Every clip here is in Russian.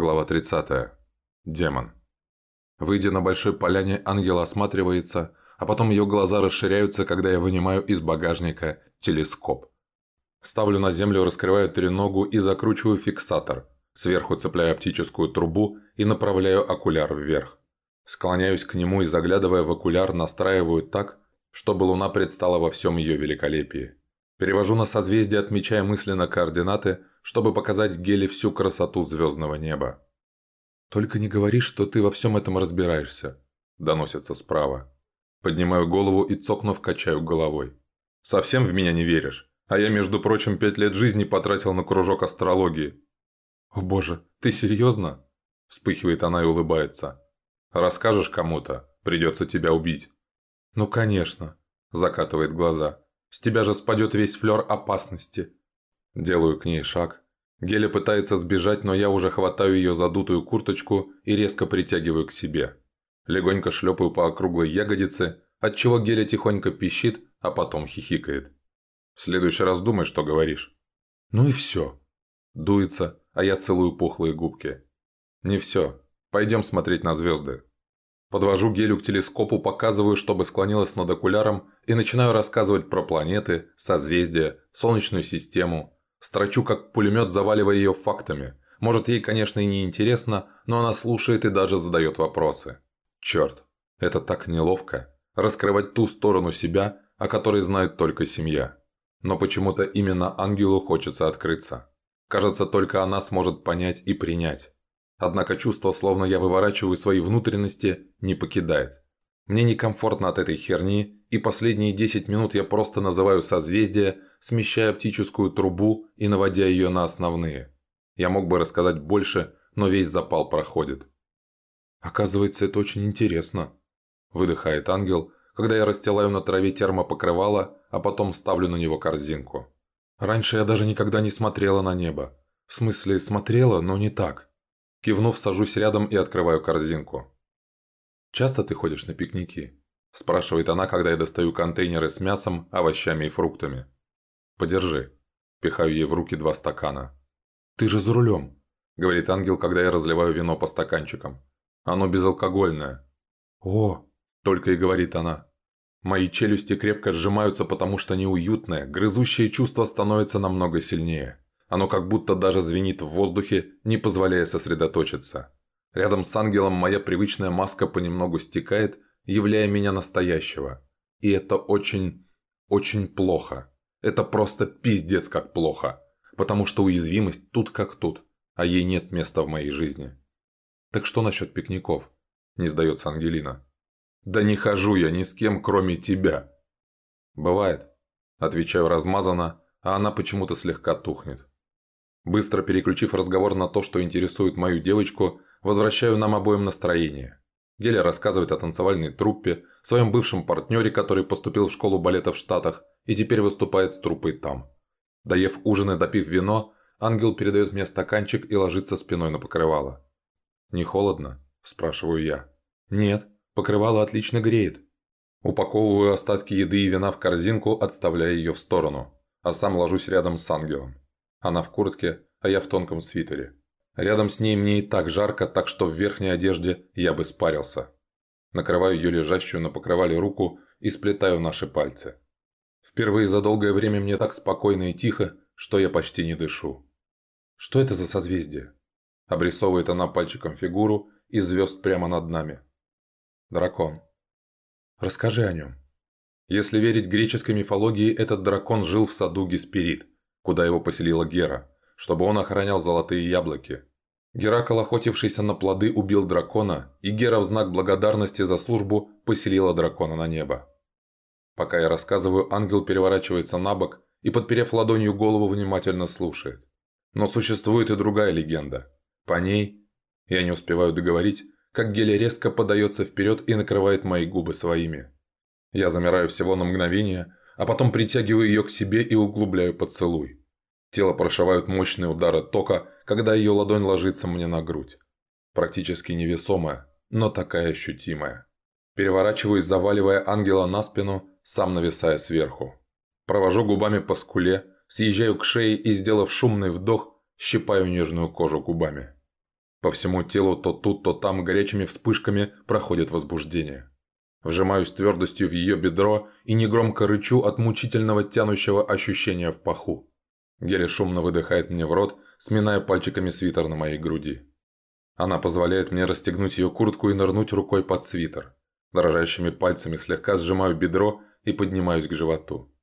Глава 30. Демон. Выйдя на большой поляне, ангел осматривается, а потом ее глаза расширяются, когда я вынимаю из багажника телескоп. Ставлю на землю, раскрываю треногу и закручиваю фиксатор. Сверху цепляю оптическую трубу и направляю окуляр вверх. Склоняюсь к нему и, заглядывая в окуляр, настраиваю так, чтобы луна предстала во всем ее великолепии. Перевожу на созвездие, отмечая мысленно координаты, чтобы показать Геле всю красоту звездного неба. «Только не говори, что ты во всем этом разбираешься», – доносится справа. Поднимаю голову и, цокнув, качаю головой. «Совсем в меня не веришь? А я, между прочим, пять лет жизни потратил на кружок астрологии». «О боже, ты серьезно?» – вспыхивает она и улыбается. «Расскажешь кому-то, придется тебя убить». «Ну, конечно», – закатывает глаза. С тебя же спадет весь флер опасности. Делаю к ней шаг. Геля пытается сбежать, но я уже хватаю ее задутую курточку и резко притягиваю к себе. Легонько шлепаю по округлой ягодице, отчего Геля тихонько пищит, а потом хихикает. В следующий раз думай, что говоришь. Ну и все. Дуется, а я целую пухлые губки. Не все. Пойдем смотреть на звезды. Подвожу гелю к телескопу, показываю, чтобы склонилась над окуляром и начинаю рассказывать про планеты, созвездия, Солнечную систему. Строчу как пулемет, заваливая ее фактами. Может, ей, конечно, и не интересно, но она слушает и даже задает вопросы. Черт, это так неловко. Раскрывать ту сторону себя, о которой знает только семья. Но почему-то именно ангелу хочется открыться. Кажется, только она сможет понять и принять. Однако чувство, словно я выворачиваю свои внутренности, не покидает. Мне некомфортно от этой херни, и последние 10 минут я просто называю созвездия, смещая оптическую трубу и наводя ее на основные. Я мог бы рассказать больше, но весь запал проходит. «Оказывается, это очень интересно», – выдыхает ангел, когда я расстилаю на траве термопокрывало, а потом ставлю на него корзинку. Раньше я даже никогда не смотрела на небо. В смысле, смотрела, но не так. Кивнув, сажусь рядом и открываю корзинку. «Часто ты ходишь на пикники?» – спрашивает она, когда я достаю контейнеры с мясом, овощами и фруктами. «Подержи». Пихаю ей в руки два стакана. «Ты же за рулем», – говорит ангел, когда я разливаю вино по стаканчикам. «Оно безалкогольное». «О!» – только и говорит она. Мои челюсти крепко сжимаются, потому что неуютное, грызущее чувство становится намного сильнее. Оно как будто даже звенит в воздухе, не позволяя сосредоточиться. Рядом с ангелом моя привычная маска понемногу стекает, являя меня настоящего. И это очень, очень плохо. Это просто пиздец как плохо. Потому что уязвимость тут как тут, а ей нет места в моей жизни. Так что насчет пикников? Не сдается Ангелина. Да не хожу я ни с кем, кроме тебя. Бывает. Отвечаю размазанно, а она почему-то слегка тухнет. Быстро переключив разговор на то, что интересует мою девочку, возвращаю нам обоим настроение. Геля рассказывает о танцевальной труппе, своем бывшем партнере, который поступил в школу балета в Штатах и теперь выступает с труппой там. Доев ужин и допив вино, ангел передает мне стаканчик и ложится спиной на покрывало. «Не холодно?» – спрашиваю я. «Нет, покрывало отлично греет». Упаковываю остатки еды и вина в корзинку, отставляя ее в сторону, а сам ложусь рядом с ангелом. Она в куртке, а я в тонком свитере. Рядом с ней мне и так жарко, так что в верхней одежде я бы спарился. Накрываю ее лежащую на покрывале руку и сплетаю наши пальцы. Впервые за долгое время мне так спокойно и тихо, что я почти не дышу. Что это за созвездие? Обрисовывает она пальчиком фигуру из звезд прямо над нами. Дракон. Расскажи о нем. Если верить греческой мифологии, этот дракон жил в саду Гесперид – куда его поселила Гера, чтобы он охранял золотые яблоки. Геракл, охотившийся на плоды, убил дракона, и Гера в знак благодарности за службу поселила дракона на небо. Пока я рассказываю, ангел переворачивается на бок и, подперев ладонью голову, внимательно слушает. Но существует и другая легенда. По ней я не успеваю договорить, как Геля резко подается вперед и накрывает мои губы своими. Я замираю всего на мгновение, а потом притягиваю ее к себе и углубляю поцелуй. Тело прошивают мощные удары тока, когда ее ладонь ложится мне на грудь. Практически невесомая, но такая ощутимая. Переворачиваюсь, заваливая ангела на спину, сам нависая сверху. Провожу губами по скуле, съезжаю к шее и, сделав шумный вдох, щипаю нежную кожу губами. По всему телу то тут, то там горячими вспышками проходит возбуждение. Вжимаюсь твердостью в ее бедро и негромко рычу от мучительного тянущего ощущения в паху. Геля шумно выдыхает мне в рот, сминая пальчиками свитер на моей груди. Она позволяет мне расстегнуть ее куртку и нырнуть рукой под свитер. Дрожащими пальцами слегка сжимаю бедро и поднимаюсь к животу.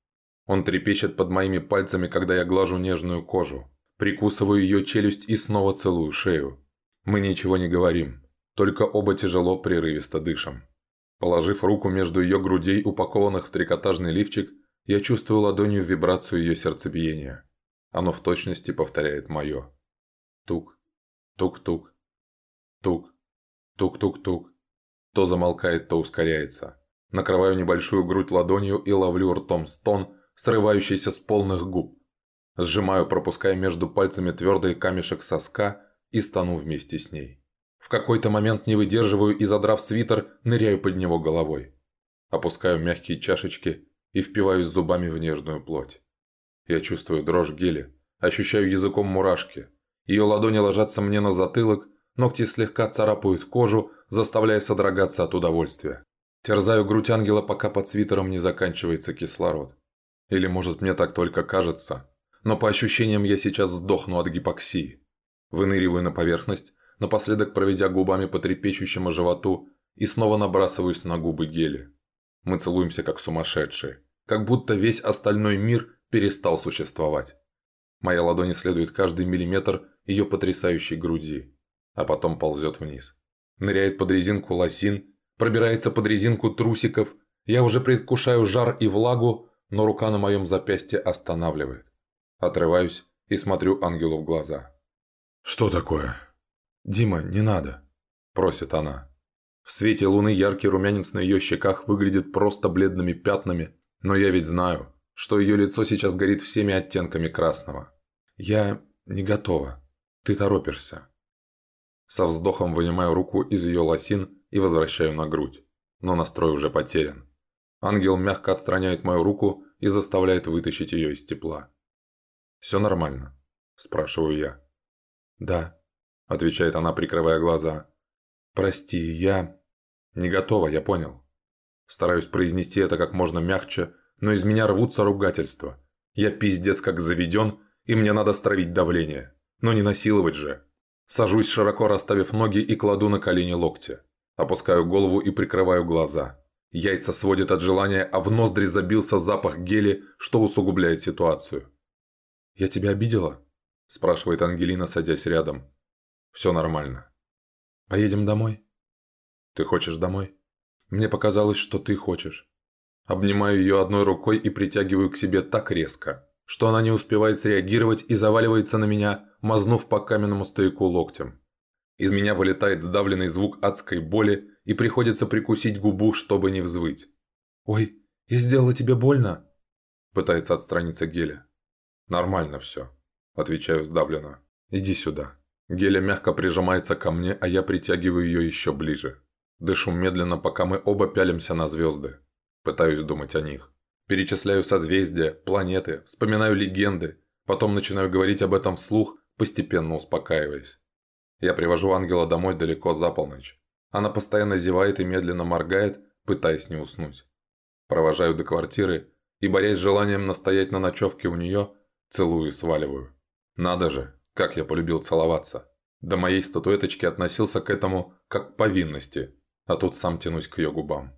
Он трепещет под моими пальцами, когда я глажу нежную кожу. Прикусываю ее челюсть и снова целую шею. Мы ничего не говорим, только оба тяжело прерывисто дышим. Положив руку между ее грудей, упакованных в трикотажный лифчик, я чувствую ладонью вибрацию ее сердцебиения. Оно в точности повторяет мое. Тук, тук-тук, тук, тук-тук-тук. То замолкает, то ускоряется. Накрываю небольшую грудь ладонью и ловлю ртом стон, срывающийся с полных губ. Сжимаю, пропуская между пальцами твердый камешек соска и стану вместе с ней. В какой-то момент не выдерживаю и, задрав свитер, ныряю под него головой. Опускаю мягкие чашечки и впиваюсь зубами в нежную плоть. Я чувствую дрожь гели, ощущаю языком мурашки. Ее ладони ложатся мне на затылок, ногти слегка царапают кожу, заставляя содрогаться от удовольствия. Терзаю грудь ангела, пока под свитером не заканчивается кислород. Или, может, мне так только кажется. Но по ощущениям я сейчас сдохну от гипоксии. Выныриваю на поверхность, напоследок проведя губами по трепещущему животу и снова набрасываюсь на губы гели. Мы целуемся как сумасшедшие. Как будто весь остальной мир перестал существовать. Моя ладонь исследует каждый миллиметр ее потрясающей груди, а потом ползет вниз. Ныряет под резинку лосин, пробирается под резинку трусиков. Я уже предвкушаю жар и влагу, но рука на моем запястье останавливает. Отрываюсь и смотрю ангелу в глаза. «Что такое?» «Дима, не надо», – просит она. В свете луны яркий румянец на ее щеках выглядит просто бледными пятнами, но я ведь знаю, что ее лицо сейчас горит всеми оттенками красного. «Я не готова. Ты торопишься». Со вздохом вынимаю руку из ее лосин и возвращаю на грудь, но настрой уже потерян. Ангел мягко отстраняет мою руку и заставляет вытащить ее из тепла. «Все нормально?» – спрашиваю я. «Да», – отвечает она, прикрывая глаза. «Прости, я...» «Не готова, я понял». Стараюсь произнести это как можно мягче, но из меня рвутся ругательства. Я пиздец как заведен, и мне надо стравить давление. Но не насиловать же. Сажусь, широко расставив ноги и кладу на колени локти. Опускаю голову и прикрываю глаза. Яйца сводят от желания, а в ноздри забился запах гели, что усугубляет ситуацию. «Я тебя обидела?» – спрашивает Ангелина, садясь рядом. «Все нормально». «Поедем домой?» «Ты хочешь домой?» «Мне показалось, что ты хочешь». Обнимаю ее одной рукой и притягиваю к себе так резко, что она не успевает среагировать и заваливается на меня, мазнув по каменному стояку локтем. Из меня вылетает сдавленный звук адской боли, и приходится прикусить губу, чтобы не взвыть. «Ой, я сделала тебе больно?» Пытается отстраниться Геля. «Нормально все», – отвечаю сдавленно. «Иди сюда». Геля мягко прижимается ко мне, а я притягиваю ее еще ближе. Дышу медленно, пока мы оба пялимся на звезды. Пытаюсь думать о них. Перечисляю созвездия, планеты, вспоминаю легенды. Потом начинаю говорить об этом вслух, постепенно успокаиваясь. Я привожу ангела домой далеко за полночь. Она постоянно зевает и медленно моргает, пытаясь не уснуть. Провожаю до квартиры и, борясь с желанием настоять на ночевке у нее, целую и сваливаю. Надо же, как я полюбил целоваться. До моей статуэточки относился к этому как к повинности, а тут сам тянусь к ее губам.